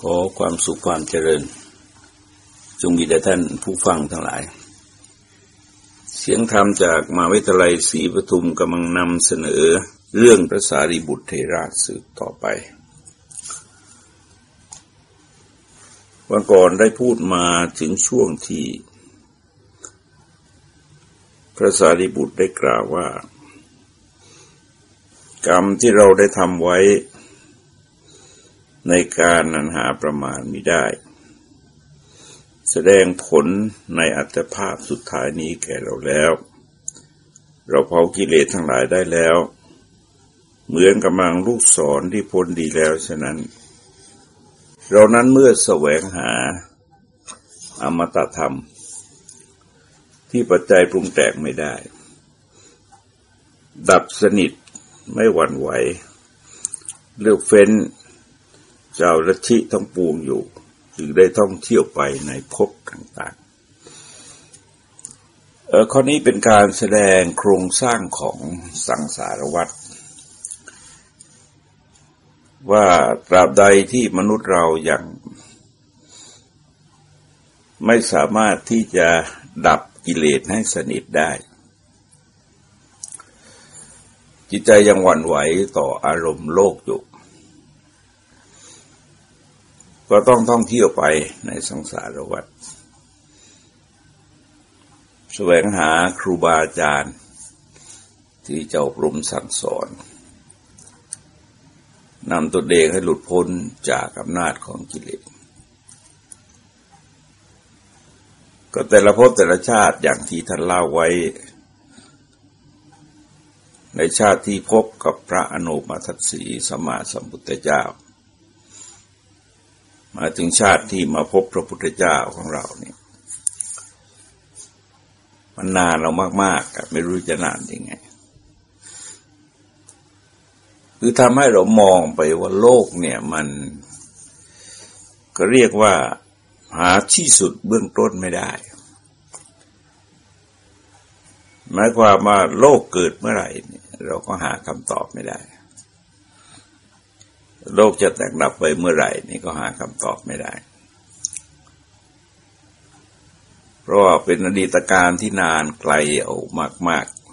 ขอความสุขความเจริญ จงมีแด่ท่านผู้ฟังทั้งหลาย เสียงธรรมจากมาวิทยาลัยศรีปทุมกำลังนำเสนอเรื่องพระสารีบุตรเทราสืบต่อไป วันก่อนได้พูดมาถึงช่วงที่ พระสารีบุตรได้กล่าวว่า กรรมที่เราได้ทำไว้ ในการนันหาประมาณมิได้ แสดงผลในอัตภาพสุดท้ายนี้แก่เราแล้ว เราเผากิเลสทั้งหลายได้แล้ว เหมือนกำลังลูกศรที่พ้นดีแล้วฉะนั้น เรานั้นเมื่อแสวงหาอมตะธรรม ที่ปัจจัยปรุงแต่งไม่ได้ ดับสนิทไม่หวั่นไหว เลือกเฟ้น เจ้าลัทธิทั้งปวงอยู่ จึงได้ท่องเที่ยวไปในภพต่างๆเออข้อนี้เป็นการแสดงโครงสร้างของสังสารวัฏว่าตราบใดที่มนุษย์เรายัางไม่สามารถที่จะดับกิเลสให้สนิทได้ จิตใจยังหวั่นไหวต่ออารมณ์โลกอยู่ ก็ต้องท่องเที่ยวไปในสังสารวัฏแสวงหาครูบาอาจารย์ ที่จ้าปรุมสั่งสอนนำตัวเองให้หลุดพ้นจากอำนาจของกิเลส ก็แต่ละภพแต่ละชาติอย่างที่ท่านเล่าไว้ ในชาติที่พบกับพระอนุมาทัตสีสมมาสัมพุทธเจ้า มาถึงชาติที่มาพบพระพุทธเจ้าของเราเนี่ยมันนานเรามากๆไม่รู้จะนานยังไง คือทำให้เรามองไปว่าโลกเนี่ยมันก็เรียกว่าหาที่สุดเบื้องต้นไม่ได้ หมายความว่าโลกเกิดเมื่อไหร่เราก็หาคำตอบไม่ได้ โลกจะแตกดับไปเมื่อไหร่ นี่ก็หาคำตอบไม่ได้ เพราะว่าเป็นอดีตการที่นานไกลเอามาก ๆ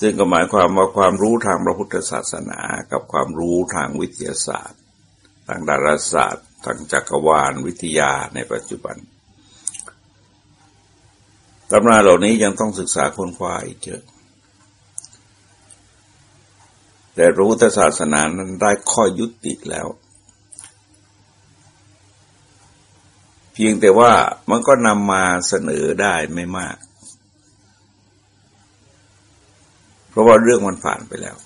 ซึ่งก็หมายความว่าความรู้ทางพระพุทธศาสนา กับความรู้ทางวิทยาศาสตร์ ทางดาราศาสตร์ ทางจักรวาลวิทยาในปัจจุบันตำราเหล่านี้ยังต้องศึกษาค้นคว้าอีกเยอะ แต่พระพุทธศาสนานั้นได้ข้อยุติแล้ว เพียงแต่ว่ามันก็นำมาเสนอได้ไม่มาก เพราะว่าเรื่องมันผ่านไปแล้ว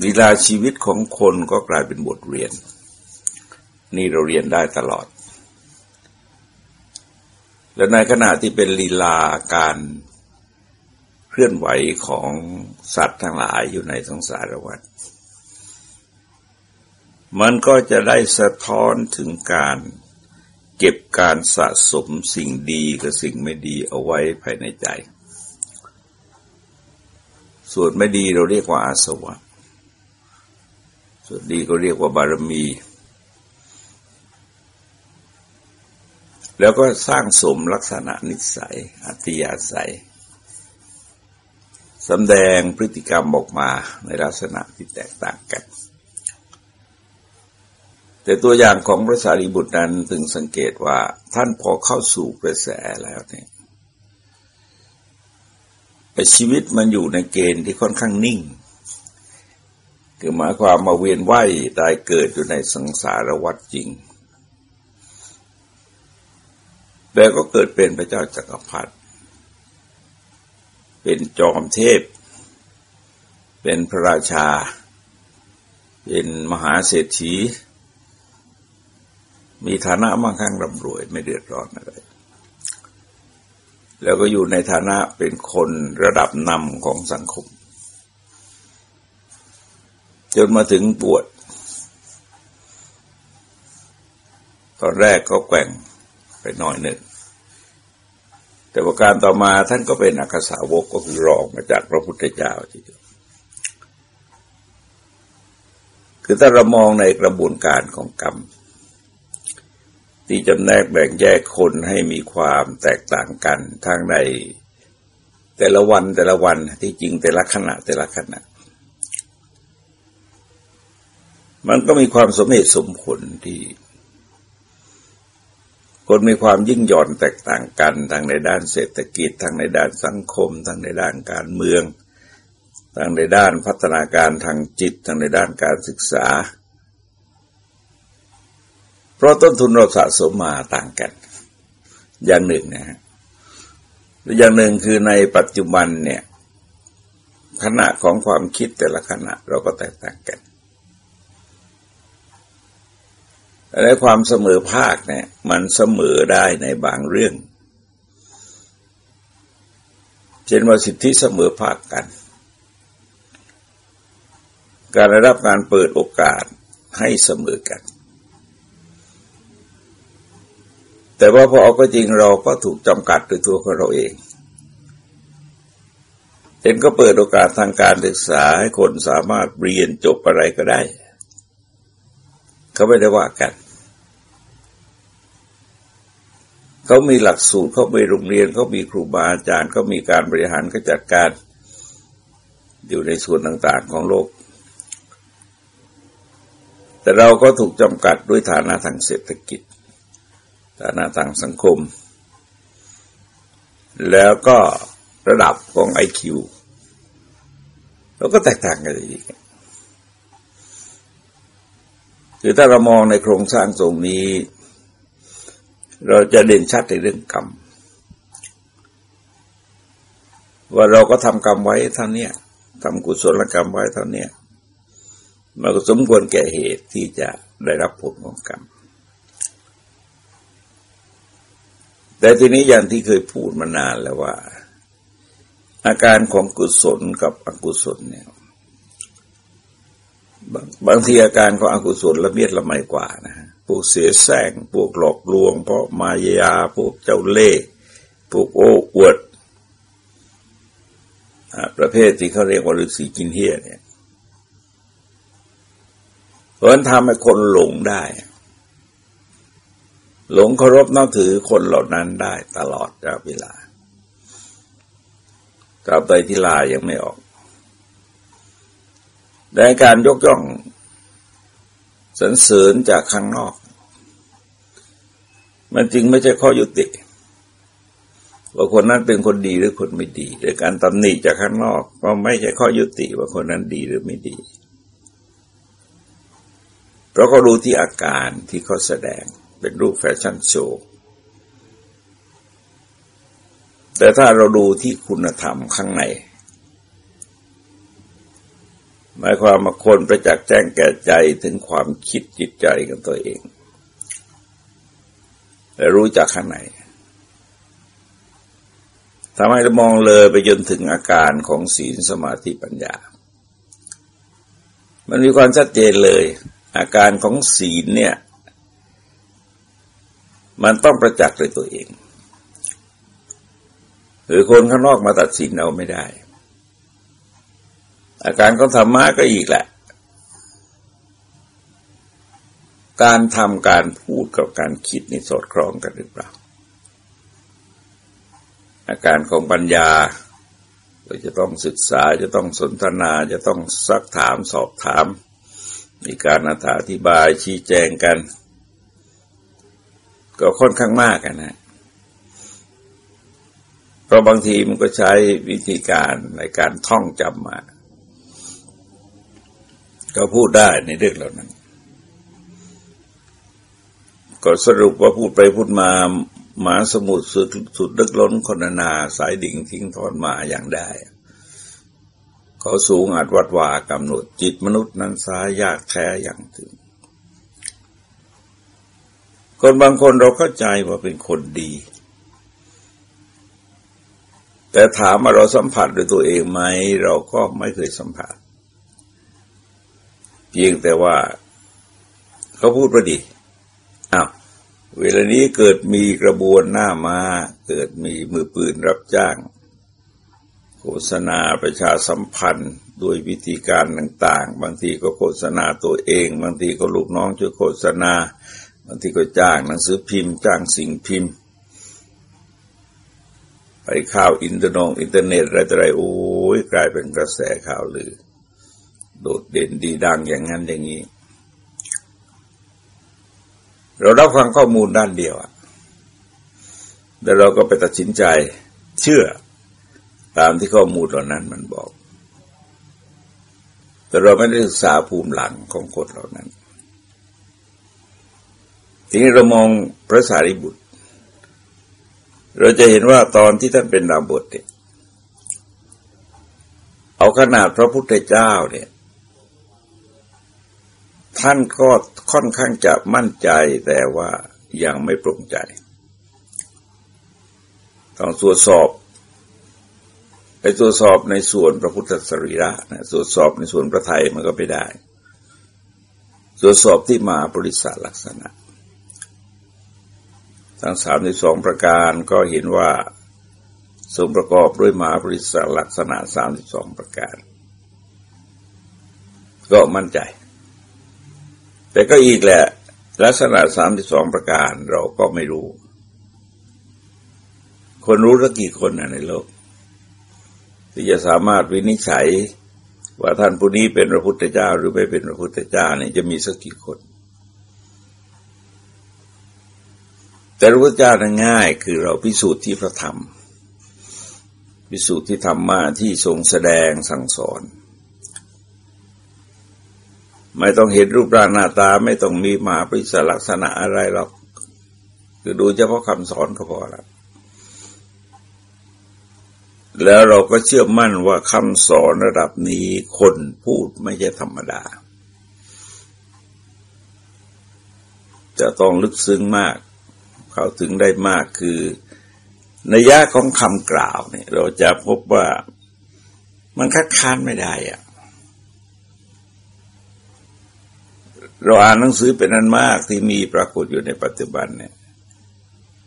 เวลาชีวิตของคนก็กลายเป็นบทเรียน นี่เราเรียนได้ตลอด และในขณะที่เป็นลีลาการ เคลื่อนไหวของสัตว์ทั้งหลายอยู่ในสงสารวัฏมันก็จะได้สะท้อนถึงการเก็บการสะสมสิ่งดีกับสิ่งไม่ดีเอาไว้ภายในใจ ส่วนไม่ดีเราเรียกว่าอาสวะ ส่วนดีก็เรียกว่าบารมี แล้วก็สร้างสมลักษณะนิสัยอัตยาศัย สำแดงพฤติกรรมออกมาในลักษณะที่แตกต่างกัน แต่ตัวอย่างของพระสารีบุตรนั้นถึงสังเกตว่าท่านพอเข้าสู่กระแสแล้วเนี่ยชีวิตมันอยู่ในเกณฑ์ที่ค่อนข้างนิ่ง คือหมายความมาเวียนว่ายตายเกิดอยู่ในสังสารวัฏจริง แต่ก็เกิดเป็นพระเจ้าจักรพรรดิ เป็นจอมเทพ เป็นพระราชา เป็นมหาเศรษฐี มีฐานะมั่งคั่งร่ำรวยไม่เดือดร้อนอะไร แล้วก็อยู่ในฐานะเป็นคนระดับนำของสังคม จนมาถึงปวด ตอนแรกก็แกว่งไปหน่อยหนึ่ง แต่ประการต่อมาท่านก็เป็นอักษาวกก็คือรองมาจากพระพุทธเจ้าทีเดียวคือถ้าเรามองในกระบวนการของกรรม ที่จำแนกแบ่งแยกคนให้มีความแตกต่างกันทางในแต่ละวันแต่ละวันที่จริงแต่ละขณะแต่ละขณะ มันก็มีความสมเหตุสมผลที่ คนมีความยิ่งหย่อนแตกต่างกันทางในด้านเศรษฐกิจทางในด้านสังคมทางในด้านการเมืองทางในด้านพัฒนาการทางจิตทางในด้านการศึกษา เพราะต้นทุนเราสะสมมาต่างกัน อย่างหนึ่งนะฮะอย่างหนึ่งคือในปัจจุบันเนี่ยขณะของความคิดแต่ละขณะเราก็แตกต่างกัน และความเสมอภาคเนี่ยมันเสมอได้ในบางเรื่อง เช่นว่าสิทธิเสมอภาคกัน การได้รับการเปิดโอกาสให้เสมอกัน แต่ว่าพอเอาก็จริงเราก็ถูกจำกัดโดยตัวของเราเองเห็นก็เปิดโอกาสทางการศึกษาให้คนสามารถเรียนจบอะไรก็ได้ เขาไม่ได้ว่ากัน เขามีหลักสูตรเขามีโรงเรียนเขามีครูบาอาจารย์เขามีการบริหารก็จัดการ อยู่ในส่วนต่างๆของโลก แต่เราก็ถูกจำกัดด้วยฐานะทางเศรษฐกิจ ฐานะทางสังคม แล้วก็ระดับของไอคิวเราก็แตกต่างกันอีกคือถ้าเรามองในโครงสร้างตรงนี้ เราจะเด่นชัดในเรื่องกรรม ว่าเราก็ทำกรรมไว้ท่านี้ทำกุศลกรรมไว้ท่านี้มันก็สมควรแก่เหตุที่จะได้รับผลของกรรม แต่ทีนี้อย่างที่เคยพูดมานานแล้วว่า อาการของกุศลกับอกุศลเนี่ยบางบางทีอาการของอกุศลละเมียดละไมกว่านะ พวกเสียแสงพวกหลอกลวง เพราะมายาพวกเจ้าเล่ห์พวกโอ้อวดประเภทที่เขาเรียกว่าฤาษีกินเฮียเนี่ยเพราะนั้นทำให้คนหลงได้ หลงเคารพนับถือคนเหล่านั้นได้ตลอดเวลาตราบใดที่ลายังไม่ออกในการยกย่อง สรรเสริญจากข้างนอก มันจริงไม่ใช่ข้อยุติ ว่าคนนั้นเป็นคนดีหรือคนไม่ดีแต่การตำหนิจากข้างนอก ก็ไม่ใช่ข้อยุติว่าคนนั้นดีหรือไม่ดีเราก็ดูที่อาการที่เขาแสดงเป็นรูปแฟชั่นโชว์แต่ถ้าเราดูที่คุณธรรมข้างใน หมายความมาคนประจักษ์แจ้งแก่ใจถึงความคิดจิตใจกันตัวเอง และรู้จักข้างในทำให้เรามองเลยไปจนถึงอาการของศีลสมาธิปัญญา มันมีความชัดเจนเลย อาการของศีลเนี่ย มันต้องประจักษ์ด้วยตัวเอง หรือคนข้างนอกมาตัดสินเราไม่ได้ อาการของธรรมะก็อีกแหละ การทำการพูดกับการคิดนี่สอดคล้องกันหรือเปล่า อาการของปัญญาเราจะต้องศึกษาจะต้องสนทนาจะต้องซักถามสอบถาม มีการอธิบายชี้แจงกัน ก็ค่อนข้างมากนะ เพราะบางทีมันก็ใช้วิธีการในการท่องจำมา ก็พูดได้ในเรื่องเหล่านั้น ก็สรุปว่าพูดไปพูดมาหมาสมุทรสุดสุดลึกล้นคนนาสายดิ่งทิ้งทอนมาอย่างได้ เขาสูงอาจวัดวากำหนดจิตมนุษย์นั้นสายยากแท้อย่างถึง คนบางคนเราเข้าใจว่าเป็นคนดี แต่ถามมาเราสัมผัสด้วยตัวเองไหม เราก็ไม่เคยสัมผัส ยงแต่ว่าเขาพูดว่าดีอ้าวเวลานี้เกิดมีกระบวนหน้าม้าเกิดมีมือปืนรับจ้าง โฆษณาประชาสัมพันธ์ด้วยวิธีการต่างๆ บางทีก็โฆษณาตัวเอง บางทีก็ลูกน้องช่วยโฆษณา บางทีก็จ้างหนังสือพิมพ์จ้างสิ่งพิมพ์ ไปข่าวอินเทอร์นงอินเทอร์เน็ตอะไรต่ออะไรโอ้ยกลายเป็นกระแสข่าวลือ โดดเด่นดีดังอย่างนั้นอย่างนี้ เรารับฟังข้อมูลด้านเดียวอะแล้วเราก็ไปตัดสินใจเชื่อตามที่ข้อมูลเหล่านั้นมันบอก แต่เราไม่ได้ศึกษาภูมิหลังของคนเหล่านั้น ทีนี้เรามองพระสารีบุตร เราจะเห็นว่าตอนที่ท่านเป็นดาบทเนี่ยเอาขนาดพระพุทธเจ้าเนี่ย ท่านก็ค่อนข้างจะมั่นใจแต่ว่ายังไม่ปรุงใจ ต้องตรวจสอบไปตรวจสอบในส่วนพระพุทธสรีระนะตรวจสอบในส่วนพระไทยมันก็ไม่ได้ ตรวจสอบที่มาบริษัทลักษณะ ทั้งสามในสองประการก็เห็นว่าสมประกอบด้วยมาบริษัทลักษณะสามสิบสองประการ ก็มั่นใจ แต่ก็อีกแหละ ลักษณะสามสิบสองประการเราก็ไม่รู้ คนรู้สักกี่คนในโลก ที่จะสามารถวินิจฉัยว่าท่านผู้นี้เป็นพระพุทธเจ้าหรือไม่เป็นพระพุทธเจ้าเนี่ยจะมีสักกี่คน แต่พระพุทธเจ้านั้นง่ายคือเราพิสูจน์ที่พระธรรม พิสูจน์ที่ธรรมะที่ทรงแสดงสั่งสอน ไม่ต้องเห็นรูปร่างหน้าตา ไม่ต้องมีหมาปริศลักษณะอะไรหรอก คือดูเฉพาะคำสอนก็พอแล้วแล้วเราก็เชื่อมั่นว่าคำสอนระดับนี้คนพูดไม่ใช่ธรรมดา จะต้องลึกซึ้งมาก เข้าถึงได้มากคือในยะของคำกล่าวเนี่ย เราจะพบว่ามันคัดค้านไม่ได้อะ เราอ่านหนังสือเป็นอันมากที่มีปรากฏอยู่ในปัจจุบันเนี่ย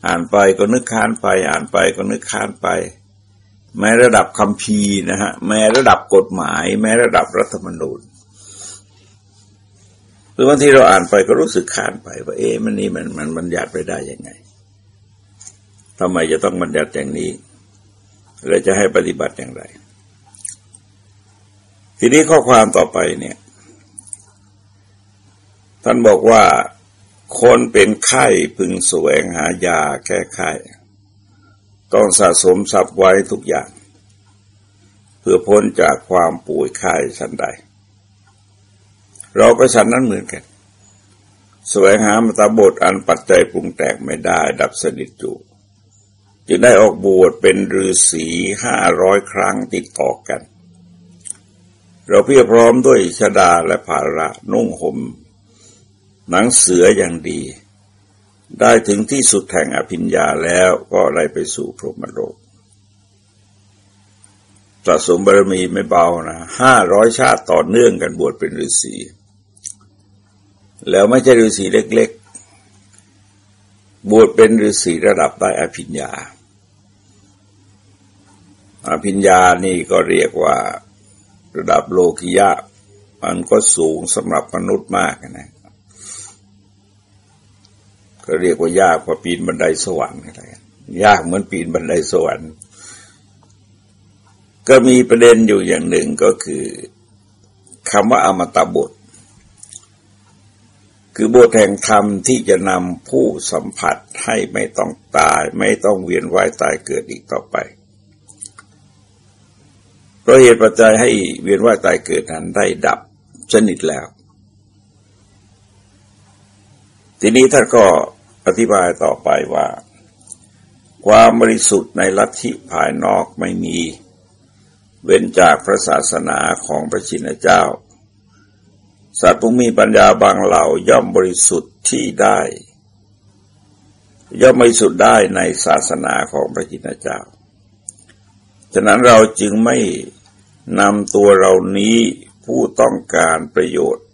อ่านไปก็นึกค้านไป อ่านไปก็นึกค้านไป แม้ระดับคำพีนะฮะแม้ระดับกฎหมาย แม้ระดับรัฐธรรมนูญหรือบางทีเราอ่านไปก็รู้สึกขานไปว่าเอ๊ะมันนี่มันมันบัญญัติไปได้ยังไงทำไมจะต้องบัญญัติอย่างนี้เราจะให้ปฏิบัติอย่างไร ทีนี้ข้อความต่อไปเนี่ย ท่านบอกว่าคนเป็นไข้พึงแสวงหายาแก้ไข้ ต้องสะสมทรัพย์ไว้ทุกอย่าง เพื่อพ้นจากความป่วยไข้ฉันใด เราก็ฉันนั้นเหมือนกัน แสวงหามตาบทอันปัจจัยปรุงแต่งไม่ได้ ดับสนิทจูจึงได้ออกบวชเป็นฤาษีห้าร้อยครั้งติดต่อกัน เราเพียรพร้อมด้วยชดาและภาระนุ่งห่ม หนังเสืออย่างดี ได้ถึงที่สุดแห่งอภิญญาแล้วก็ไล่ไปสู่พรหมโลกสะสมบารมีไม่เบานะห้าร้อยชาติต่อเนื่องกันบวชเป็นฤาษีแล้วไม่ใช่ฤาษีเล็ก ๆ บวชเป็นฤาษีระดับได้อภิญญา อภิญญานี่ก็เรียกว่าระดับโลกิยะ มันก็สูงสำหรับมนุษย์มากนะ ก็เรียกว่ายากกว่าปีนบันไดสวรรค์อะไรยากเหมือนปีนบันไดสวรรค์ก็มีประเด็นอยู่อย่างหนึ่งก็คือคำว่าอมตะบท คือบทแห่งธรรมที่จะนำผู้สัมผัสให้ไม่ต้องตาย ไม่ต้องเวียนว่ายตายเกิดอีกต่อไปเพราะเหตุปัจจัยให้เวียนว่ายตายเกิดนั้นได้ดับชนิดแล้ว ทีนี้ท่านก็ อธิบายต่อไปว่า ความบริสุทธิ์ในลัทธิภายนอกไม่มี เว้นจากพระศาสนาของพระชินเจ้า สัตว์ผู้มีปัญญาบางเหล่าย่อมบริสุทธิ์ที่ได้ ย่อมบริสุทธิ์ได้ในศาสนาของพระชินเจ้า ฉะนั้นเราจึงไม่นำตัวเรานี้ผู้ต้องการประโยชน์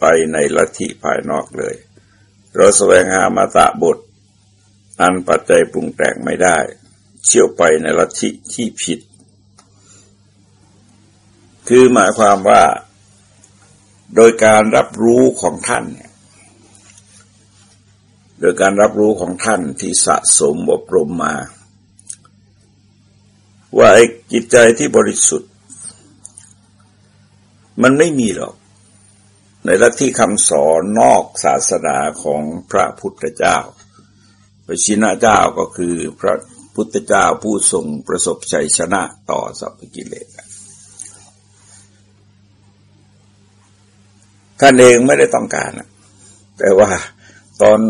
ไปในลัทธิภายนอกเลย เราแสวงหามาตะบท อันปัจจัยปรุงแต่งไม่ได้ เชี่ยวไปในลัทธิที่ผิด คือหมายความว่า โดยการรับรู้ของท่านเนี่ยโดยการรับรู้ของท่านที่สะสมอบรมมา ว่าไอ้จิตใจที่บริสุทธิ์ มันไม่มีหรอก ในลัทธิคำสอนนอกศาสนาของพระพุทธเจ้าพระชินะเจ้าก็คือพระพุทธเจ้าผู้ทรงประสบชัยชนะต่อสัพพกิเลสท่านเองไม่ได้ต้องการ แต่ว่าตอน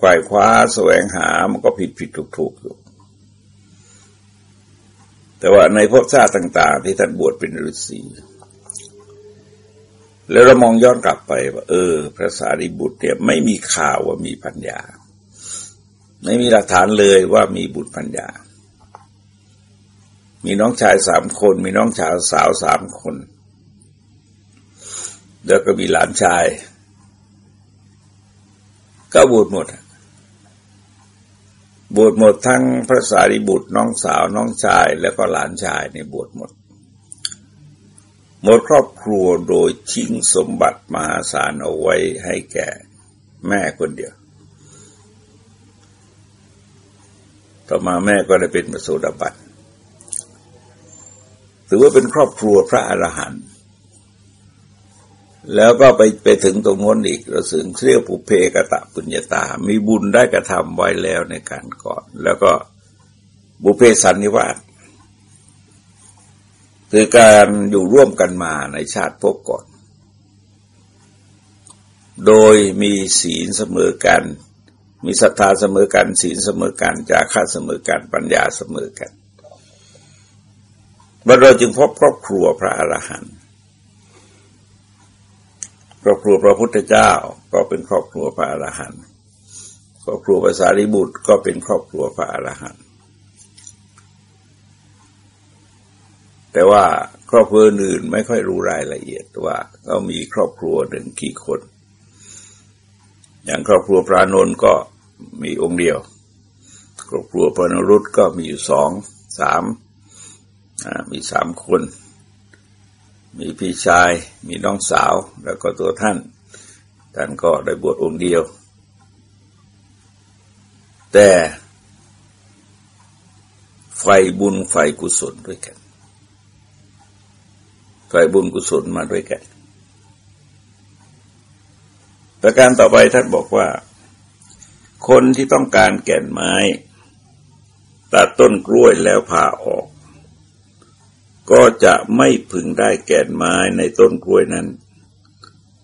ขวายคว้าแสวงหา มันก็ผิดผิดถูกถูกอยู่ แต่ว่าในภพชาติต่าง ๆ ที่ท่านบวชเป็นฤาษี แล้วเรามองย้อนกลับไปว่าเออ พระสารีบุตรเนี่ยไม่มีข่าวว่ามีปัญญา ไม่มีหลักฐานเลยว่ามีบุตรปัญญา มีน้องชายสามคน มีน้องชายสาวสามคน แล้วก็มีหลานชาย ก็บวชหมดบวชหมดทั้งพระสารีบุตรน้องสาวน้องชายแล้วก็หลานชายในบวชหมด หมดครอบครัวโดยทิ้งสมบัติมหาศาลเอาไว้ให้แก่แม่คนเดียว ต่อมาแม่ก็ได้เป็นมโสดาบันถือว่าเป็นครอบครัวพระอรหันต์แล้วก็ไปไปถึงตรงน้นอีกเราสึงเรียกปุเพกะตะปุญญาตา มีบุญได้กระทำไว้แล้วในการก่อน แล้วก็บุเพสันนิวาส คือการอยู่ร่วมกันมาในชาติพบก่อน โดยมีศีลเสมอกัน มีศรัทธาเสมอกัน ศีลเสมอกันจาค่าเสมอกัน ปัญญาเสมอกันเราจึงพบครอบครัวพระอรหันต์ครอบครัวพระพุทธเจ้าก็เป็นครอบครัวพระอรหันต์ครอบครัวภาษาริบุตรก็เป็นครอบครัวพระอรหันต์ แต่ว่าครอบครัวอื่นไม่ค่อยรู้รายละเอียดว่าเขามีครอบครัวหนึ่งกี่คน อย่างครอบครัวพระนนท์ก็มีองค์เดียว ครอบครัวพระนรุตก็มีอยู่สองสามมีสามคน มีพี่ชาย มีน้องสาวแล้วก็ตัวท่าน ท่านก็ได้บวชองค์เดียว แต่ไฟบุญไฟกุศลด้วยกัน ไฟบุญกุศลมาด้วยกันประการต่อไปท่านบอกว่า คนที่ต้องการแก่นไม้ ตัดต้นกล้วยแล้วผ่าออก ก็จะไม่พึงได้แก่นไม้ในต้นกล้วยนั้น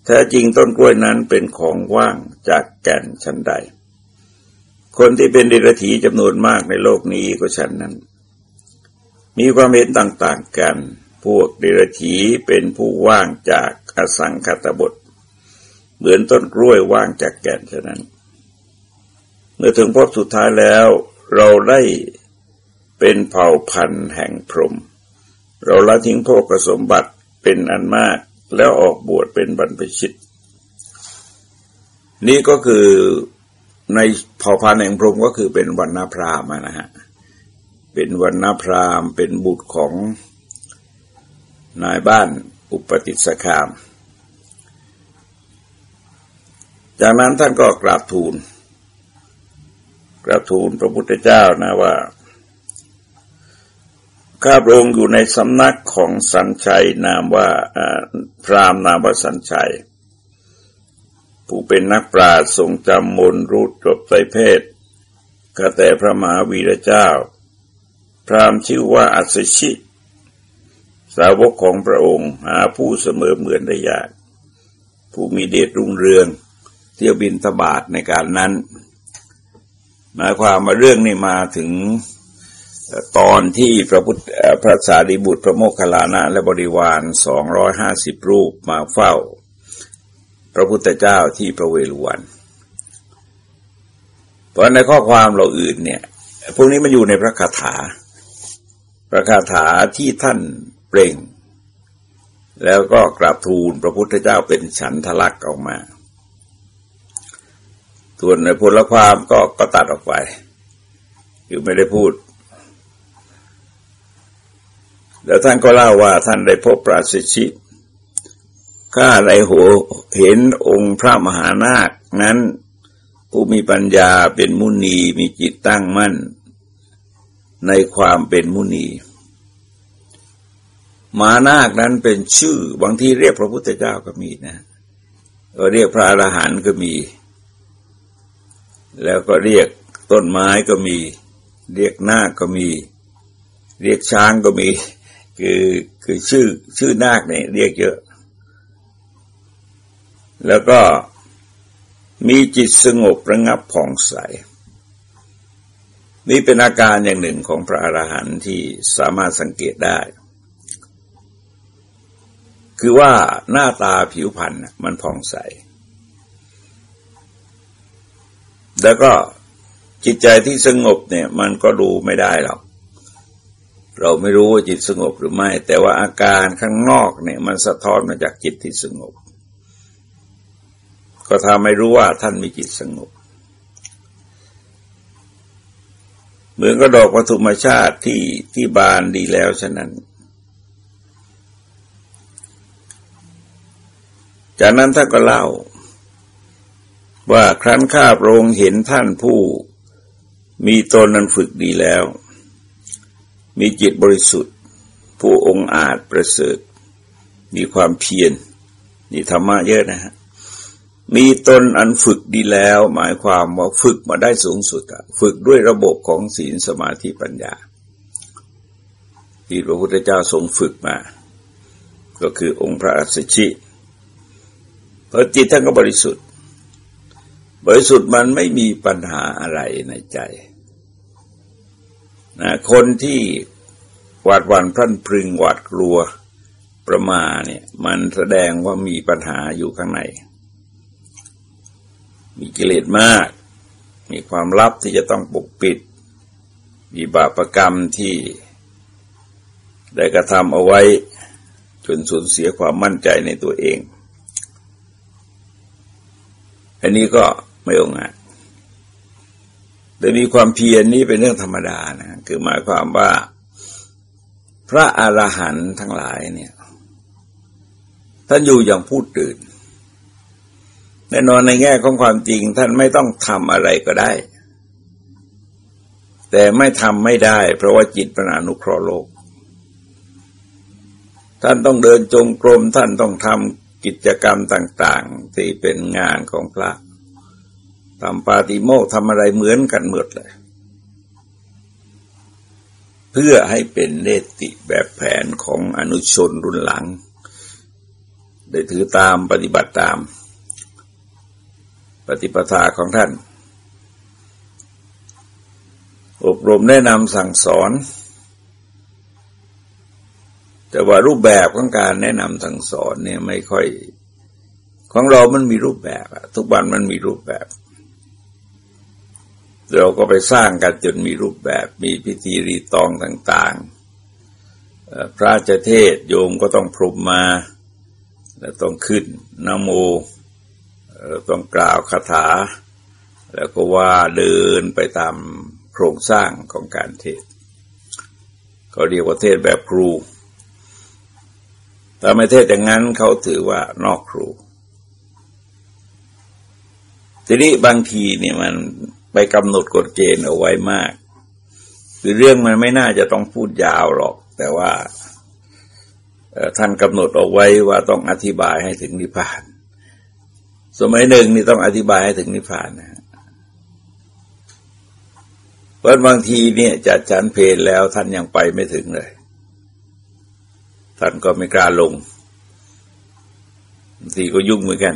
แท้จริงต้นกล้วยนั้นเป็นของว่างจากแก่นชั้นใด คนที่เป็นดิรถีจำนวนมากในโลกนี้ก็ฉันนั้น มีความเห็นต่างๆกัน พวกเดิรถีเป็นผู้ว่างจากอสังคตบท เหมือนต้นกล้วยว่างจากแก่นฉะนั้น เมื่อถึงพบสุดท้ายแล้ว เราได้เป็นเผ่าพันธุ์แห่งพรหมเราละทิ้งโภกสมบัติเป็นอันมากแล้วออกบวชเป็นบรรพชิต นี่ก็คือในเผ่าพันธุ์แห่งพรหมก็คือเป็นวันนาพรามนะฮะเป็นวันนาพรามเป็นบุตรของ นายบ้านอุปติสคาม จากนั้นท่านก็กราบทูล กราบทูลพระพุทธเจ้านะว่าข้าพระองค์อยู่ในสำนักของสันชัยนามว่าพรามนามว่าสันชัย ผู้เป็นนักปราชญ์ทรงจำมนรูดจบไตเพศกระแต่พระมหาวีระเจ้า พรามชื่อว่าอัศชิ สาวกของพระองค์หาผู้เสมอเหมือนได้ยาก ผู้มีเดชรุ่งเรือง เที่ยวบินทบาทในการนั้น หมายความมาเรื่องนี้มาถึงตอนที่พระพุทธพระสารีบุตรพระโมคคัลลานะ และบริวารสองร้อยห้าสิบรูปมาเฝ้า พระพุทธเจ้าที่พระเวฬุวัน เพราะในข้อความเราอื่นเนี่ย พวกนี้มันอยู่ในพระคาถา พระคาถาที่ท่าน เปล่ง แล้วก็กราบทูลพระพุทธเจ้าเป็นฉันทลักษ์ออกมาส่วนในพลความก็ก็ตัดออกไป คือไม่ได้พูด แล้วท่านก็เล่าว่าท่านได้พบปราศชิตข้าไรหัวเห็นองค์พระมหานาคนั้นผู้มีปัญญาเป็นมุนีมีจิตตั้งมั่น ในความเป็นมุนี มานาคนั้นเป็นชื่อบางทีเรียกพระพุทธเจ้าก็มีนะก็เรียกพระอรหันต์ก็มี แล้วก็เรียกต้นไม้ก็มี เรียกนาคก็มี เรียกช้างก็มี คือคือชื่อชื่อนาคเนี่ยเรียกเยอะ แล้วก็มีจิตสงบระงับผ่องใส นี่เป็นอาการอย่างหนึ่งของพระอรหันต์ที่สามารถสังเกตได้ คือว่าหน้าตาผิวพรรณมันผ่องใส แล้วก็จิตใจที่สงบเนี่ยมันก็ดูไม่ได้หรอก เราไม่รู้ว่าจิตสงบหรือไม่ แต่ว่าอาการข้างนอกเนี่ยมันสะท้อนมาจากจิตที่สงบ ก็ทำให้รู้ว่าท่านมีจิตสงบ เหมือนกระดอกวัตถุมชาติที่ที่บานดีแล้วฉะนั้น จากนั้นท่านก็เล่า ว่าครั้นข้าพระองค์เห็นท่านผู้ มีตนนั้นฝึกดีแล้ว มีจิตบริสุทธิ์ ผู้องค์อาจประเสริฐ มีความเพียรนี่ธรรมะเยอะนะฮะมีตนอันฝึกดีแล้ว หมายความว่าฝึกมาได้สูงสุดฝึกด้วยระบบของศีลสมาธิปัญญา ที่พระพุทธเจ้าทรงฝึกมา ก็คือองค์พระอัสสชิ เพราะจิตท่านก็บริสุทธิ์ บริสุทธิ์มันไม่มีปัญหาอะไรในใจนะคนที่หวาดหวั่นพรั่นพรึงหวาดกลัวประมาเนี่ย มันแสดงว่ามีปัญหาอยู่ข้างใน มีกิเลสมาก มีความลับที่จะต้องปกปิด มีบาปรกรรมที่ได้กระทำเอาไว้จนสูญเสียความมั่นใจในตัวเอง อันนี้ก็ไม่องอาจแต่มีความเพียรนี้เป็นเรื่องธรรมดานะ คือหมายความว่า พระอรหันต์ทั้งหลายเนี่ย ท่านอยู่อย่างพูดตื่น แน่นอนในแง่ของความจริง ท่านไม่ต้องทำอะไรก็ได้ แต่ไม่ทำไม่ได้ เพราะว่าจิตเป็นอนุเคราะห์โลก ท่านต้องเดินจงกรม ท่านต้องทำ กิจกรรมต่าง ๆ ที่เป็นงานของพระทำปาติโมกทำอะไรเหมือนกันหมดเลย เพื่อให้เป็นเนติแบบแผนของอนุชนรุ่นหลัง ได้ถือตามปฏิบัติตาม ปฏิปทาของท่าน อบรมแนะนำสั่งสอน แต่ว่ารูปแบบของการแนะนำสั่งสอนเนี่ยไม่ค่อย ของเรามันมีรูปแบบทุกวันมันมีรูปแบบ เราก็ไปสร้างกันจนมีรูปแบบ มีพิธีรีตองต่าง ๆ พระเจเทศโยมก็ต้องพรมมา แล้วต้องขึ้นนโมต้องกล่าวคาถา แล้วก็ว่าเดินไปตามโครงสร้างของการเทศเขาเรียกว่าเทศแบบครู ถ้าไม่เทศอย่างนั้นเขาถือว่านอกครู ทีนี้บางทีเนี่ยมันไปกำหนดกฎเกณฑ์เอาไว้มาก คือเรื่องมันไม่น่าจะต้องพูดยาวหรอก แต่ว่าท่านกำหนดเอาไว้ว่าต้องอธิบายให้ถึงนิพพาน สมัยหนึ่งนี่ต้องอธิบายให้ถึงนิพพานนะเพราะบางทีเนี่ยจัดฉันเพลแล้วท่านยังไปไม่ถึงเลย ท่านก็ไม่กล้าลงบางทีก็ยุ่งเหมือนกัน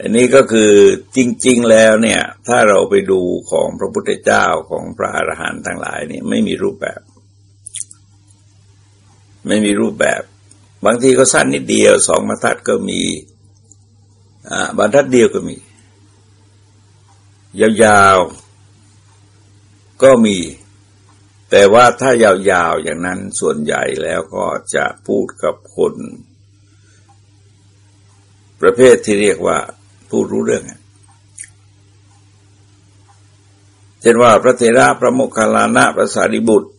อันนี้ก็คือจริง ๆ แล้วเนี่ย ถ้าเราไปดูของพระพุทธเจ้าของพระอรหันต์ทั้งหลายนี่ไม่มีรูปแบบ ไม่มีรูปแบบ บางทีก็สั้นนิดเดียวสองบรรทัดก็มีบรรทัดเดียวก็มี ยาวๆก็มี แต่ว่าถ้ายาวๆอย่างนั้นส่วนใหญ่แล้วก็จะพูดกับคน ประเภทที่เรียกว่าผู้รู้เรื่องเช่นว่าพระเทระพระโมคคัลลานะพระสารีบุตร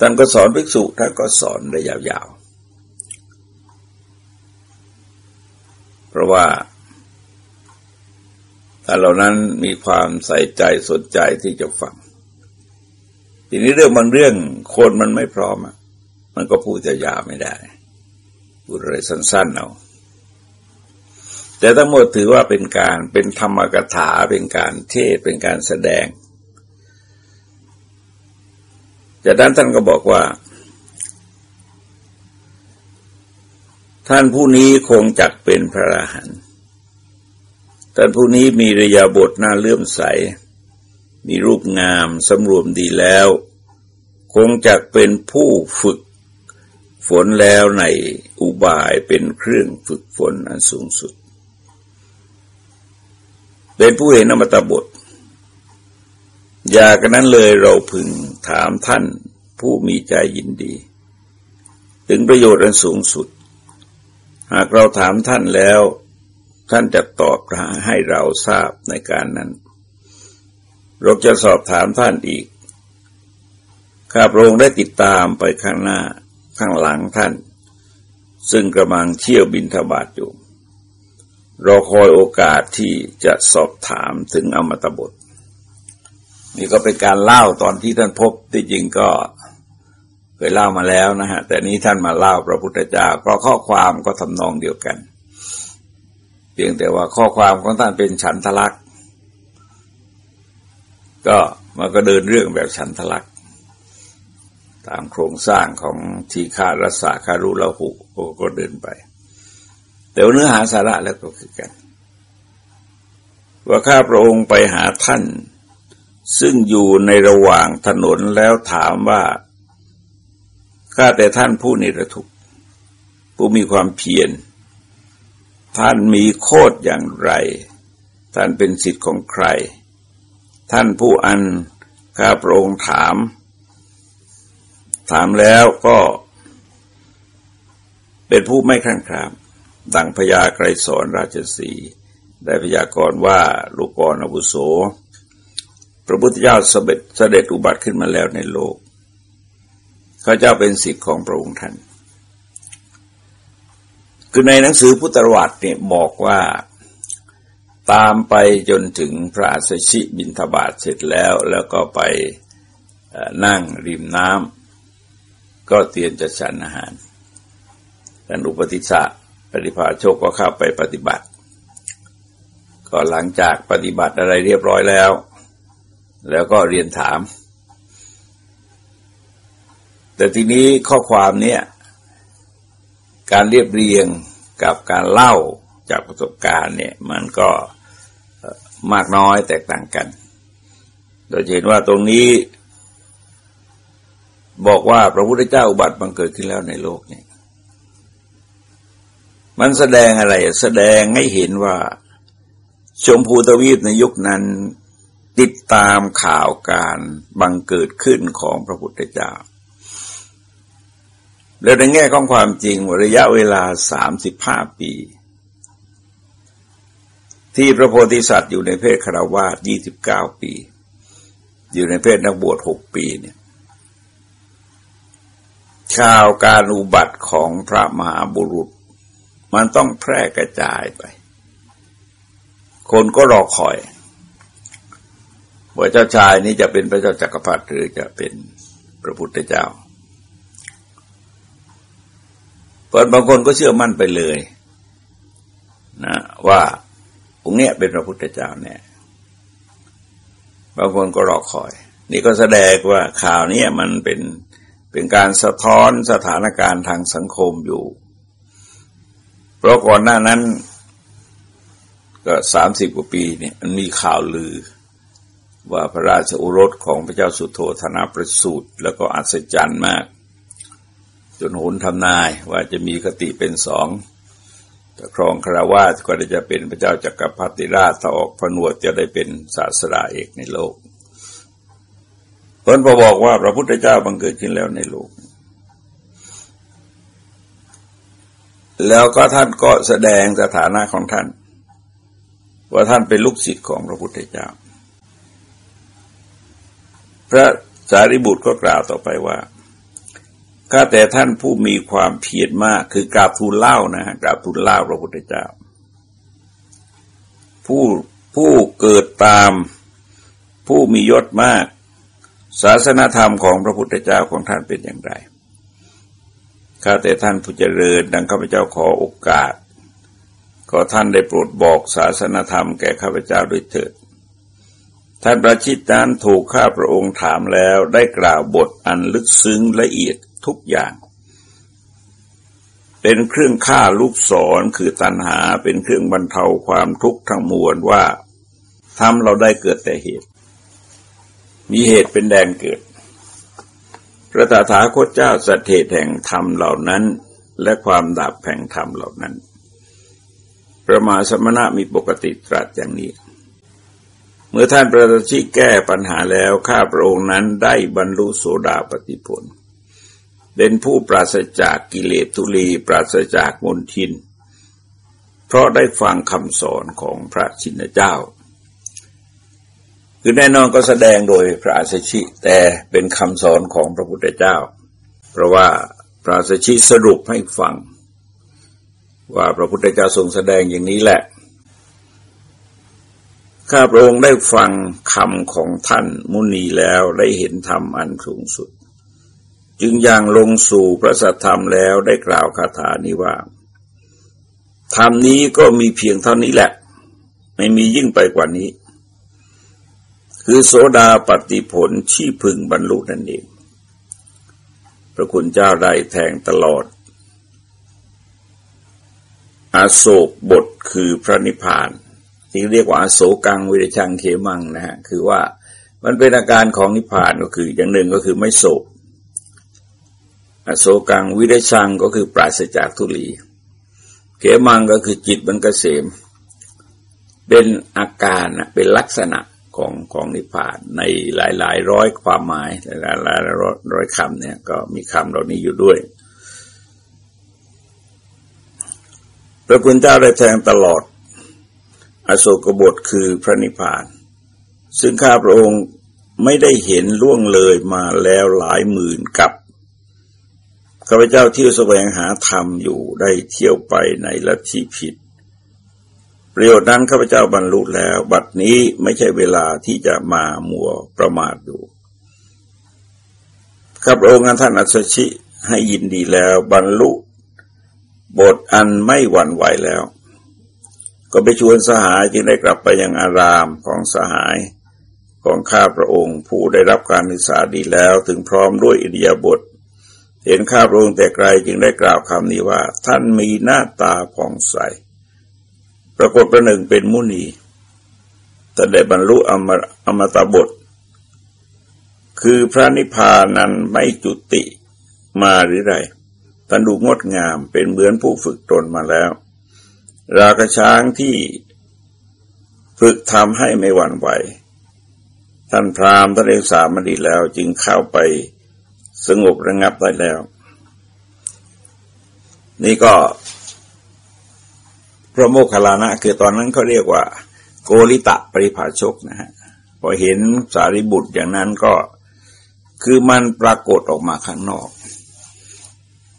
ท่านก็สอนภิกษุท่านก็สอนได้ยาวๆเพราะว่า เหล่านั้นมีความใส่ใจสนใจที่จะฟัง ทีนี้เรื่องบางเรื่องคนมันไม่พร้อมอะ มันก็พูดจะยาวไม่ได้ พูดอะไรสั้นๆเอาแต่ทั้งหมดถือว่าเป็นการเป็นธรรมกถาเป็นการเทศเป็นการแสดง จากนั้นท่านก็บอกว่า ท่านผู้นี้คงจักเป็นพระอรหันต์ ท่านผู้นี้มีระยาบทน่าเลื่อมใส มีรูปงามสำรวมดีแล้ว คงจักเป็นผู้ฝึกฝนแล้วในอุบายเป็นเครื่องฝึกฝนอันสูงสุด เป็นผู้เห็นอมตะบท อย่ากนั้นเลยเราพึงถามท่านผู้มีใจยินดี ถึงประโยชน์อันสูงสุด หากเราถามท่านแล้ว ท่านจะตอบให้เราทราบในการนั้น เราจะสอบถามท่านอีก ข้าพระองค์ได้ติดตามไปข้างหน้าข้างหลังท่าน ซึ่งกำลังเที่ยวบินทบาทอยู่รอคอยโอกาสที่จะสอบถามถึงอมตะบท นี่ก็เป็นการเล่าตอนที่ท่านพบที่จริงก็เคยเล่ามาแล้วนะฮะ แต่นี้ท่านมาเล่าพระพุทธเจ้าเพราะข้อความก็ทำนองเดียวกัน พียงแต่ว่าข้อความของท่านเป็นฉันทลักษ์ก็มันก็เดินเรื่องแบบฉันทลักษ์ตามโครงสร้างของทีฆารัสาคารุละหุก็เดินไป แต่เนื้อหาสาระแล้วก็คือกัน ว่าข้าพระองค์ไปหาท่าน ซึ่งอยู่ในระหว่างถนนแล้วถามว่าข้าแต่ท่านผู้นิรทุกผู้มีความเพียร ท่านมีโคดอย่างไร ท่านเป็นสิทธิ์ของใคร ท่านผู้อันข้าพระองค์ถาม ถามแล้วก็ เป็นผู้ไม่ครั่งคราม ดังพญาไกรสอนราชสีได้พยากรณ์ว่าลูกกรอบุโส พระพุทธเจ้าเสด็จเสด็จอุบัติขึ้นมาแล้วในโลก ข้าเจ้าเป็นสิทธิ์ของพระองค์ท่าน คือในหนังสือพุทธวัตรเนี่ยบอกว่าตามไปจนถึงพระอาชิบินทบาทเสร็จแล้ว แล้วก็ไปนั่งริมน้ำก็เตรียมจะฉันอาหารท่านอุปติสะปฏิภาโชคก็เข้าไปปฏิบัติ ก็หลังจากปฏิบัติอะไรเรียบร้อยแล้ว แล้วก็เรียนถาม แต่ทีนี้ข้อความเนี้ย การเรียบเรียงกับการเล่าจากประสบการณ์เนี่ยมันก็มากน้อยแตกต่างกัน โดยเห็นว่าตรงนี้ บอกว่าพระพุทธเจ้าอุบัติบังเกิดขึ้นแล้วในโลกเนี่ยมันแสดงอะไร แสดงให้เห็นว่าชมพูตวีปในยุคนั้นติดตามข่าวการบังเกิดขึ้นของพระพุทธเจ้า แล้วในแง่ของความจริงระยะเวลาสามสิบห้าปี ที่พระโพธิสัตว์อยู่ในเพศคารวาสยี่สิบเก้าปี อยู่ในเพศนักบวชหกปีเนี่ยข่าวการอุบัติของพระมหาบุรุษ มันต้องแพร่กระจายไป คนก็รอคอยว่าเจ้าชายนี้จะเป็นพระเจ้าจักรพรรดิหรือจะเป็นพระพุทธเจ้า เปิดบางคนก็เชื่อมั่นไปเลยนะว่าองค์เนี้ยเป็นพระพุทธเจ้าแน่บางคนก็รอคอย นี่ก็แสดงว่าข่าวนี้มันเป็นเป็นการสะท้อนสถานการณ์ทางสังคมอยู่ เพราะก่อนหน้านั้น ก็สามสิบกว่าปีเนี่ยมันมีข่าวลือ ว่าพระราชโอรสของพระเจ้าสุโธธนาประสูตร แล้วก็อัศจรรย์มาก จนหนทำนายว่าจะมีคติเป็นสองจะครองคราวาสก็จะเป็นพระเจ้าจักรพรรดิราชถ้าออกผนวดจะได้เป็นศาสดาเอกในโลกเพิ่นพอบอกว่าพระพุทธเจ้าบังเกิดขึ้นแล้วในโลก แล้วก็ท่านก็แสดงสถานะของท่าน ว่าท่านเป็นลูกศิษย์ของพระพุทธเจ้า พระสารีบุตรก็กล่าวต่อไปว่า ก็แต่ท่านผู้มีความเพียรมากคือกราบทูลเล่านะฮะกราบทูลเล่าพระพุทธเจ้า ผู้ผู้เกิดตามผู้มียศมาก ศาสนาธรรมของพระพุทธเจ้าของท่านเป็นอย่างไรข้าแต่ท่านผู้เจริญดังข้าพเจ้าขอโอกาส ขอท่านได้โปรดบอกศาสนาธรรมแก่ข้าพเจ้าด้วยเถิด ท่านประชิตนั้นถูกข้าพระองค์ถามแล้วได้กล่าวบทอันลึกซึ้งละเอียด ทุกอย่าง เป็นเครื่องฆ่าลูกศรคือตัณหาเป็นเครื่องบรรเทาความทุกข์ทั้งมวลว่าทำเราได้เกิดแต่เหตุ มีเหตุเป็นแดนเกิด พระตถาคตเจ้าสเทศแห่งธรรมเหล่านั้น และความดับแห่งธรรมเหล่านั้น ประมาสมณะมีปกติตรัสอย่างนี้เมื่อท่านประชิแก้ปัญหาแล้ว ข้าพระองค์นั้นได้บรรลุโสดาปติผล เป็นผู้ปราศจากกิเลสทุลี ปราศจากมนทิน เพราะได้ฟังคำสอนของพระชินเจ้า คือแน่นอนก็แสดงโดยพระอาสชิแต่เป็นคำสอนของพระพุทธเจ้า เพราะว่าพระอาสชิสรุปให้ฟัง ว่าพระพุทธเจ้าทรงแสดงอย่างนี้แหละข้าพระองค์ได้ฟังคำของท่านมุนีแล้วได้เห็นธรรมอันสูงสุด จึงยังลงสู่พระสัทธรรมแล้วได้กล่าวคาถานี้ว่า ธรรมนี้ก็มีเพียงเท่านี้แหละ ไม่มียิ่งไปกว่านี้ คือโสดาปฏิผลที่พึงบรรลุนั่นเอง พระคุณเจ้าได้แทงตลอด อาโศกบทคือพระนิพพานที่เรียกว่าอาโศกังวิริชังเขมังนะฮะคือว่ามันเป็นอาการของนิพพานก็คืออย่างหนึ่งก็คือไม่โศก อโศกังวิริชังก็คือปราศจากทุลี เขมังก็คือจิตมันกเกษม เป็นอาการเป็นลักษณะของของนิพพานในหลายหลายร้อยความหมายหลายหลายร้อยคำเนี่ยก็มีคำเหล่านี้อยู่ด้วย พระพุทธเจ้าได้แทงตลอด อโศกบทคือพระนิพพาน ซึ่งข้าพระองค์ไม่ได้เห็นล่วงเลยมาแล้วหลายหมื่นกับ ข้าพเจ้าเที่ยวแสวงหาธรรมอยู่ได้เที่ยวไปในลัทธิผิด ประโยชน์นั้นข้าพเจ้าบรรลุแล้ว บัดนี้ไม่ใช่เวลาที่จะมามัวประมาทอยู่ข้าพระองค์ท่านอัศชิให้ยินดีแล้วบรรลุบทอันไม่หวั่นไหวแล้ว ก็ไปชวนสหายจึงได้กลับไปยังอารามของสหายของข้าพระองค์ ผู้ได้รับการศึกษาดีแล้วถึงพร้อมด้วยอิเดียบท เห็นข้าพระองค์แต่ไกลจึงได้กล่าวคำนี้ว่า ท่านมีหน้าตาผ่องใส ปรากฏประหนึ่งเป็นมุนีแต่ได้บรรลุอมอมตะบท คือพระนิพพานั้นไม่จุติมาหรือไรท่านดูงดงามเป็นเหมือนผู้ฝึกตนมาแล้ว รากช้างที่ฝึกทำให้ไม่หวั่นไหว ท่านพราหมณ์ท่านเอกสามดีแล้วจึงเข้าไป สงบระงับได้แล้ว นี่ก็ พระโมคคัลลานะ คือตอนนั้นเขาเรียกว่า โกริตะปริภาชกนะฮะพอเห็นสารีบุตรอย่างนั้นก็คือมันปรากฏออกมาข้างนอก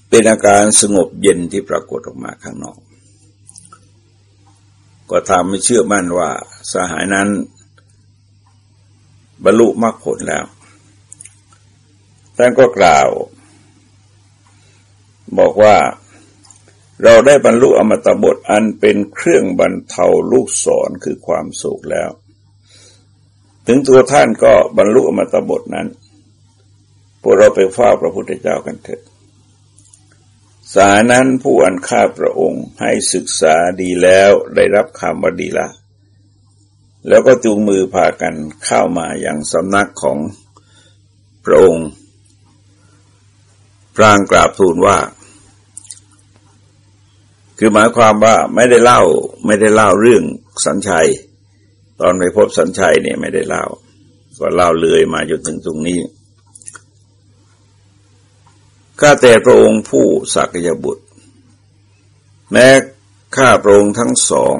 เป็นอาการสงบเย็นที่ปรากฏออกมาข้างนอก ก็ทำไม่เชื่อมั่นว่าสหายนั้น บรรลุมรรคผลแล้ว ท่านก็กล่าว บอกว่าเราได้บรรลุอมตะบทอันเป็นเครื่องบรรเทาลูกศรคือความสุขแล้ว ถึงตัวท่านก็บรรลุอมตะบทนั้น พวกเราไปเฝ้าพระพุทธเจ้ากันเถิดสานั้นผู้อันฆ่าพระองค์ให้ศึกษาดีแล้วได้รับคำว่าดีละ แล้วก็จูงมือพากันเข้ามาอย่างสำนักของพระองค์ รางกราบทูลว่า คือหมายความว่าไม่ได้เล่า ไม่ได้เล่าเรื่องสัญชัย ตอนไปพบสัญชัยเนี่ยไม่ได้เล่า ก็เล่าเลยมาจนถึงตรงนี้ข้าแต่พระองค์ผู้สักยบุตร แม้ข้าพระองค์ทั้งสอง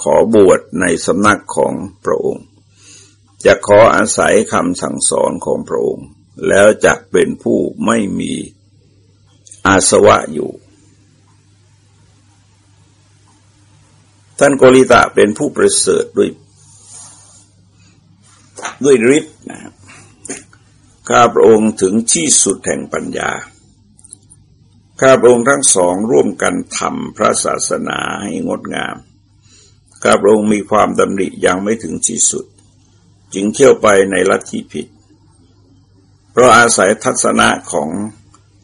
ขอบวชในสำนักของพระองค์ จะขออาศัยคำสั่งสอนของพระองค์ แล้วจะเป็นผู้ไม่มี อาสวะอยู่ ท่านโกริตะเป็นผู้ประเสริฐด้วยด้วยฤทธิ์นะครับข้าพระองค์ถึงที่สุดแห่งปัญญา ข้าพระองค์ทั้งสองร่วมกันทำพระศาสนาให้งดงาม ข้าพระองค์มีความดำริยังไม่ถึงที่สุด จึงเที่ยวไปในลัทธิผิด เพราะอาศัยทัศนะของ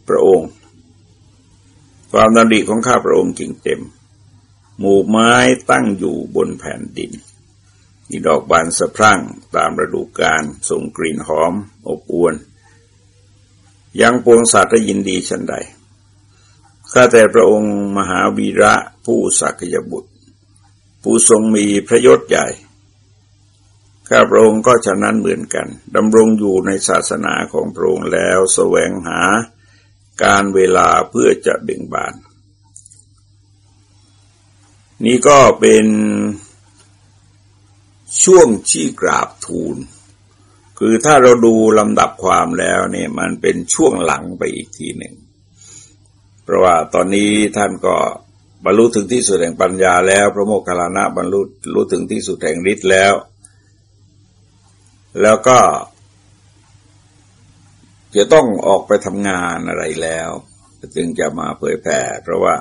พระองค์ ความดำริของข้าพระองค์จริงเต็ม หมู่ไม้ตั้งอยู่บนแผ่นดิน มีดอกบานสะพรั่งตามฤดูกาลส่งกลิ่นหอม อบอวน ยังปวงสัตว์ยินดีชันใด ข้าแต่พระองค์มหาวีระผู้สักยบุตร ผู้ทรงมีพระยศใหญ่ ข้าพระองค์ก็ฉะนั้นเหมือนกันดำรงอยู่ในศาสนาของพระองค์แล้วแสวงหา การเวลาเพื่อจะเบ่งบาน นี่ก็เป็นช่วงที่กราบทูล คือถ้าเราดูลำดับความแล้วเนี่ยมันเป็นช่วงหลังไปอีกทีหนึ่ง เพราะว่าตอนนี้ท่านก็บรรลุถึงที่สุดแห่งปัญญาแล้ว พระโมคคัลลานะบรรลุรู้ถึงที่สุดแห่งฤทธิ์แล้ว แล้วก็ จะต้องออกไปทำงานอะไรแล้ว จึงจะมาเผยแผ่เพราะว่า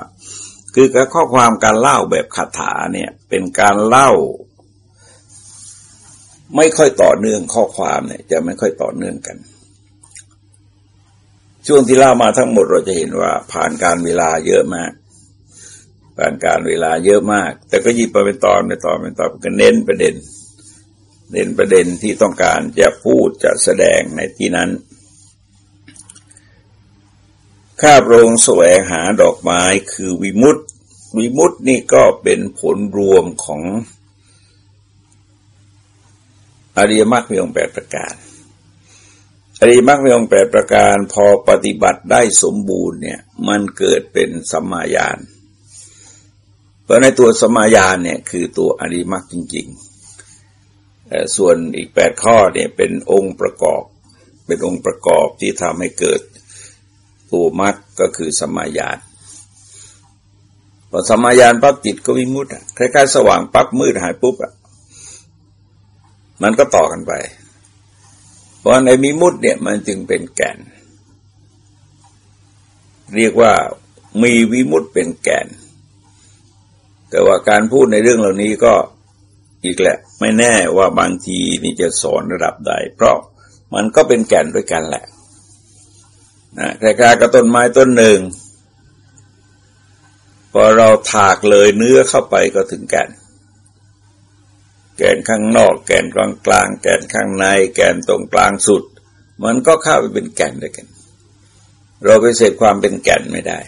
คือข้อความการเล่าแบบคาถาเนี่ยเป็นการเล่า ไม่ค่อยต่อเนื่องข้อความเนี่ย จะไม่ค่อยต่อเนื่องกัน ช่วงที่เล่ามาทั้งหมดเราจะเห็นว่า ผ่านการเวลาเยอะมาก ผ่านการเวลาเยอะมาก แต่ก็หยิบมาเป็นตอนเป็นตอนเป็นตอนก็เน้นประเด็นเน้นประเด็นที่ต้องการจะพูดจะแสดงในที่นั้น ข้าพระองค์แสวงหาดอกไม้คือวิมุตติ วิมุตตินี่ก็เป็นผลรวมของอริยมรรคมีองค์แปดประการ อริยมรรคมีองค์แปดประการ พอปฏิบัติได้สมบูรณ์เนี่ย มันเกิดเป็นสัมมาญาณเพราะในตัวสัมมาญาณเนี่ยคือตัวอริยมรรคจริงๆ ส่วนอีกแปดข้อเนี่ยเป็นองค์ประกอบ เป็นองค์ประกอบที่ทำให้เกิด ตัวมรรคก็คือสมาญาณพอสมาญาณปั๊บจิตก็วิมุตต์คล้ายๆสว่างปั๊บมืดหายปุ๊บอะมันก็ต่อกันไป เพราะในมิมุตเนี่ยมันจึงเป็นแก่น เรียกว่ามีวิมุตเป็นแก่น แต่ว่าการพูดในเรื่องเหล่านี้ก็อีกแหละ ไม่แน่ว่าบางทีนี่จะสอนระดับใด เพราะมันก็เป็นแก่นด้วยกันแหละ นะคล้ายๆกับต้นไม้ต้นหนึ่ง พอเราถากเลยเนื้อเข้าไปก็ถึงแก่น แก่นข้างนอก แก่นกลางกลางแก่นข้างใน แก่นตรงกลางสุด มันก็เข้าไปเป็นแก่นด้วยกัน เราไปเสร็จความเป็นแก่นไม่ได้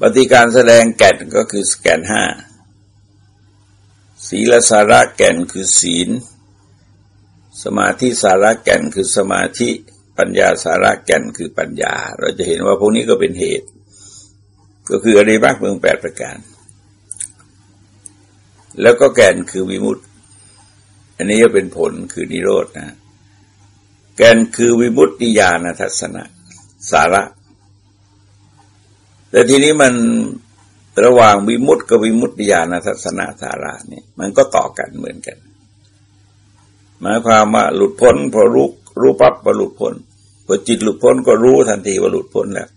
ปฏิการแสดงแก่นก็คือแก่นห้าศีลสาระแก่นคือศีล สมาธิสาระแก่นคือสมาธิ ปัญญาสาระแก่นคือปัญญา เราจะเห็นว่าพวกนี้ก็เป็นเหตุ ก็คืออริยมรรคเมืองแปดประการ แล้วก็แก่นคือวิมุตติ อันนี้จะเป็นผลคือนิโรธนะ แก่นคือวิมุตติญาณทัศนะสาระ แต่ทีนี้มันระหว่างวิมุตติกับวิมุตติญาณทัศนะสาระเนี่ย มันก็ต่อกันเหมือนกันหมายความว่าหลุดพ้นพอรู้รู้ปั๊บพอหลุดพ้นพอจิตหลุดพ้นก็รู้ทันทีว่าหลุดพ้นแล้ว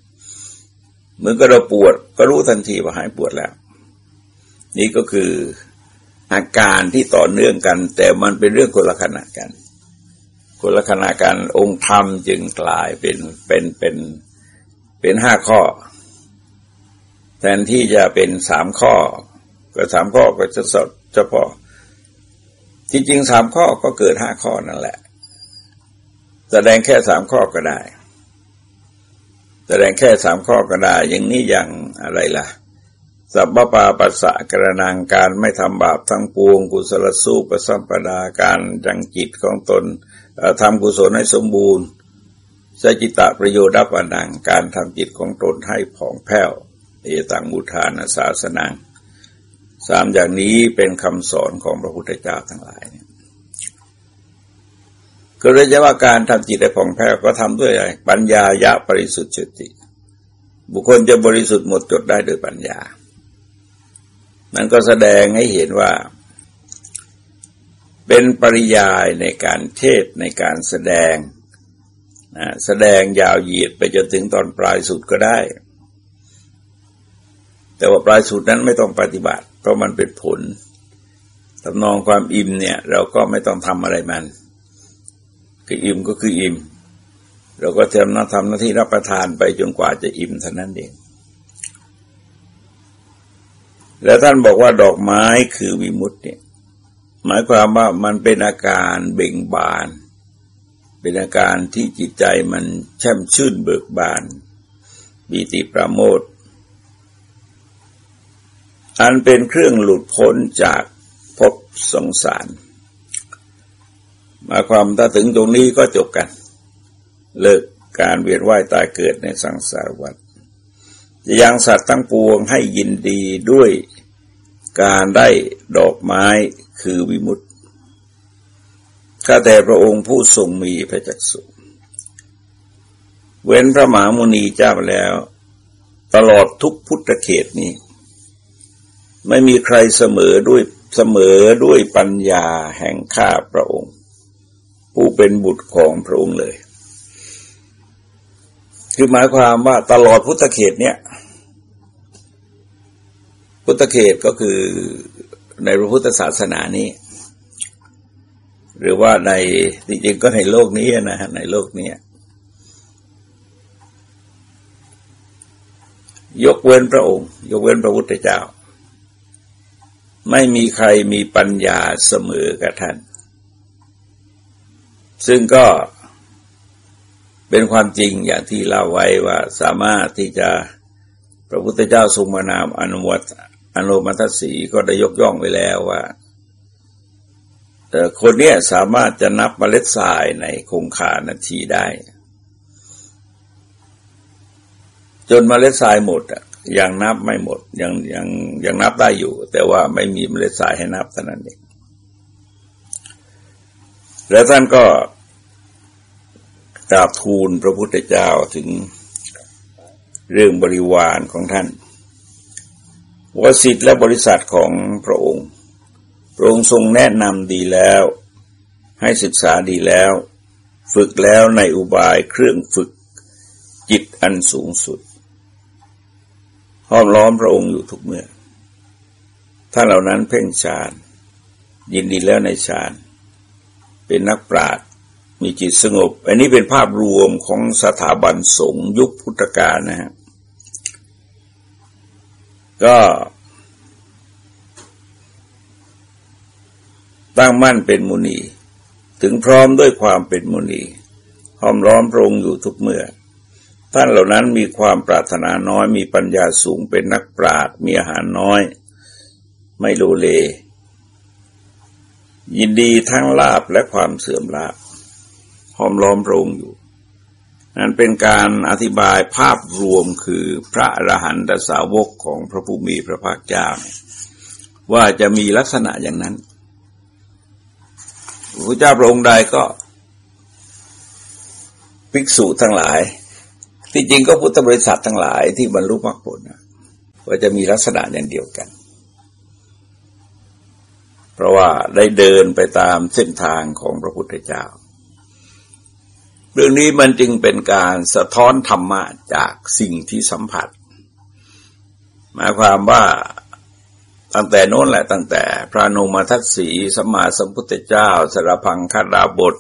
เหมือนกับเราปวด ก็รู้ทันทีว่าหายปวดแล้ว นี่ก็คืออาการที่ต่อเนื่องกัน แต่มันเป็นเรื่องคนละขณะกัน คนละขณะกันองค์ธรรมจึงกลายเป็นเป็นเป็นเป็นห้าข้อ แทนที่จะเป็นสามข้อ ก็สามข้อก็จะสดเฉพาะที่จริงสามข้อก็เกิดห้าข้อนั่นแหละ แสดงแค่สามข้อก็ได้ แสดงแค่สามข้อก็ได้ อย่างนี้อย่างอะไรล่ะ สัพพปาปัสสะกระนังการไม่ทำบาปทั้งปวง กุศลสู้ประสัมปดาการจังจิตของตนทำกุศลให้สมบูรณ์สจิตะประโยชน์ดับอนังการทำจิตของตนให้ผ่องแผ้วเอตังมุทานาศาสนังสามอย่างนี้เป็นคำสอนของพระพุทธเจ้าทั้งหลาย ก็เลยจะว่าการทำจิตให้ผ่องแผ้วก็ทำด้วยอะไรปัญญายะปริสุทธิ์จิตบุคคลจะบริสุทธิ์หมดจดได้โดยปัญญา นั่นก็แสดงให้เห็นว่า เป็นปริยายในการเทศในการแสดงแสดงยาวเหยียดไปจนถึงตอนปลายสุดก็ได้ แต่ว่าปลายสุดนั้นไม่ต้องปฏิบัติ เพราะมันเป็นผลทำนองความอิ่มเนี่ย เราก็ไม่ต้องทำอะไรมัน คืออิ่มก็คืออิ่ม เราก็ทำหน้าทำหน้าที่รับประทานไปจนกว่าจะอิ่มเท่านั้นเอง แล้วท่านบอกว่าดอกไม้คือวิมุตติเนี่ยหมายความว่ามันเป็นอาการเบ่งบาน เป็นอาการที่จิตใจมันแช่มชื่นเบิกบานมีติประโมทอันเป็นเครื่องหลุดพ้นจากภพสงสาร มาความถ้าถึงตรงนี้ก็จบกัน เลิกการเวียนว่ายตายเกิดในสังสารวัฏจะยังสัตว์ตั้งปวงให้ยินดีด้วยการได้ดอกไม้คือวิมุตติข้าแต่พระองค์ผู้ทรงมีพระจักสุเว้นพระมหามุนีเจ้าแล้ว ตลอดทุกพุทธเขตนี้ ไม่มีใครเสมอด้วยเสมอด้วยปัญญาแห่งข้าพระองค์ ผู้เป็นบุตรของพระองค์เลย คือหมายความว่าตลอดพุทธเขตเนี่ย พุทธเขตก็คือในพระพุทธศาสนานี้ หรือว่าในจริงๆก็ในโลกนี้นะในโลกนี้ยกเว้นพระองค์ ยกเว้นพระพุทธเจ้า ไม่มีใครมีปัญญาเสมอกับท่าน ซึ่งก็เป็นความจริงอย่างที่เล่าไว้ว่าสามารถที่จะพระพุทธเจ้าทรงมานามอนุวัตอนุมัตสีก็ได้ยกย่องไว้แล้วว่าคนเนี้ยสามารถจะนับเมล็ดทรายในคงคานาทีได้ จนเมล็ดทรายหมดอะยังนับไม่หมดยังยังยังนับได้อยู่ แต่ว่าไม่มีเมล็ดทรายให้นับเท่านั้นเองแล้วท่านก็ กราบทูลพระพุทธเจ้าถึงเรื่องบริวารของท่านวสิทธิ์และบริษัทของพระองค์ พระองค์ทรงแนะนำดีแล้ว ให้ศึกษาดีแล้ว ฝึกแล้วในอุบายเครื่องฝึกจิตอันสูงสุด ห้อมล้อมพระองค์อยู่ทุกเมื่อท่านเหล่านั้นเพ่งฌาน ยินดีแล้วในฌาน เป็นนักปรา มีจิตสงบ อันนี้เป็นภาพรวมของสถาบันสงฆ์ยุคพุทธกาลนะฮะก็ตั้งมั่นเป็นมุนี ถึงพร้อมด้วยความเป็นมุนีห้อมล้อมพระองค์อยู่ทุกเมื่อ ท่านเหล่านั้นมีความปรารถนาน้อย มีปัญญาสูงเป็นนักปราชญ์มีอาหารน้อย ไม่โลเล ยินดีทั้งลาบและความเสื่อมลาบ ห้อมล้อมพระองค์อยู่นั้นเป็นการอธิบายภาพรวมคือพระอรหันตสาวกของพระผู้มีพระภาคเจ้า ว่าจะมีลักษณะอย่างนั้นพระเจ้าพระองค์ใดก็ภิกษุทั้งหลาย ที่จริงก็พุทธบริษัททั้งหลายที่บรรลุมรรคผลว่าจะมีลักษณะอย่างเดียวกัน เพราะว่าได้เดินไปตามเส้นทางของพระพุทธเจ้า เรื่องนี้มันจึงเป็นการสะท้อนธรรมะจากสิ่งที่สัมผัส หมายความว่าตั้งแต่โน้นแหละตั้งแต่พระนมาทัศสีสมมาสัมพุทธเจ้าสารพังคาดาบท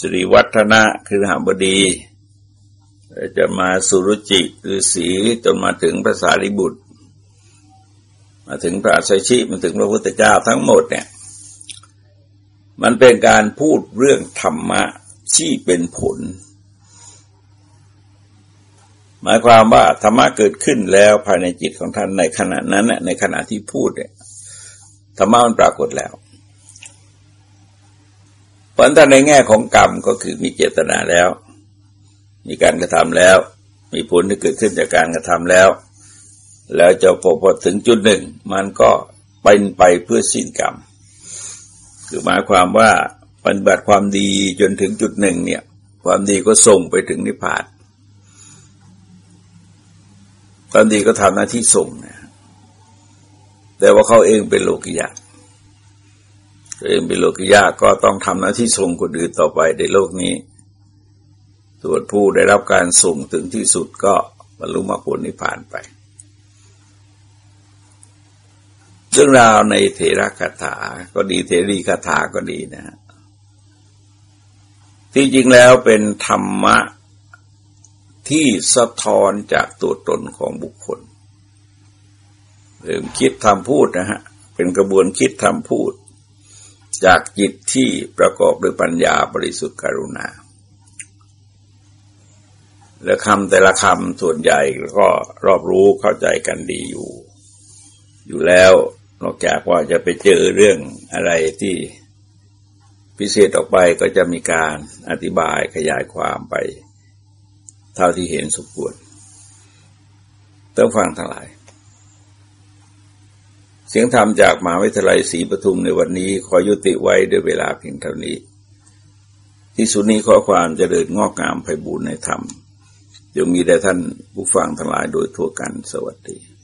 สิริวัฒนะคือหาบดี จะมาสุรุจิฤอษีจนมาถึงพระสารีบุตร มาถึงพระสัยชิมาถึงพระพุทธเจ้าทั้งหมดเนี่ย มันเป็นการพูดเรื่องธรรมะ ที่เป็นผล หมายความว่าธรรมะเกิดขึ้นแล้วภายในจิตของท่านในขณะนั้นในขณะที่พูดเนี่ยธรรมะมันปรากฏแล้วเพราะถ้าในแง่ของกรรมก็คือมีเจตนาแล้ว มีการกระทำแล้ว มีผลที่เกิดขึ้นจากการกระทำแล้ว แล้วจะพอพอถึงจุดหนึ่ง มันก็เป็นไปเพื่อสิ้นกรรม คือหมายความว่า ปฏิบัติความดีจนถึงจุดหนึ่งเนี่ย ความดีก็ส่งไปถึงนิพพานตอนดีก็ทำหน้าที่ส่งนะแต่ว่าเขาเองเป็นโลกิยะตัวเองเป็นโลกิยะก็ต้องทำหน้าที่ส่งคนอื่นต่อไปในโลกนี้ส่วนผู้ได้รับการส่งถึงที่สุดก็บรรลุมรรคผลนิพพานไป เรื่องราวในเทระคาถาก็ดีเทรีคาถาก็ดีนะฮะ ที่จริงแล้วเป็นธรรมะที่สะท้อนจากตัวตนของบุคคลเริ่มคิดทำพูดนะฮะ เป็นกระบวนคิดทำพูด จากจิตที่ประกอบด้วยปัญญาบริสุทธิ์กรุณา และคำแต่ละคำส่วนใหญ่ก็รอบรู้เข้าใจกันดีอยู่ อยู่แล้วนอกจากว่าจะไปเจอเรื่องอะไรที่ พิเศษออกไปก็จะมีการอธิบายขยายความไป เท่าที่เห็นสมควรต้องฟังทั้งหลาย เสียงธรรมจากมหาวิทยาลัยศรีปทุมในวันนี้ขอยุติไว้ด้วยเวลาเพียงเท่านี้ ที่สุดนี้ขอความเจริญงอกงามไพบูรณ์ในธรรมจงมีแด่ท่านผู้ฟังทั้งหลายโดยทั่วกันสวัสดี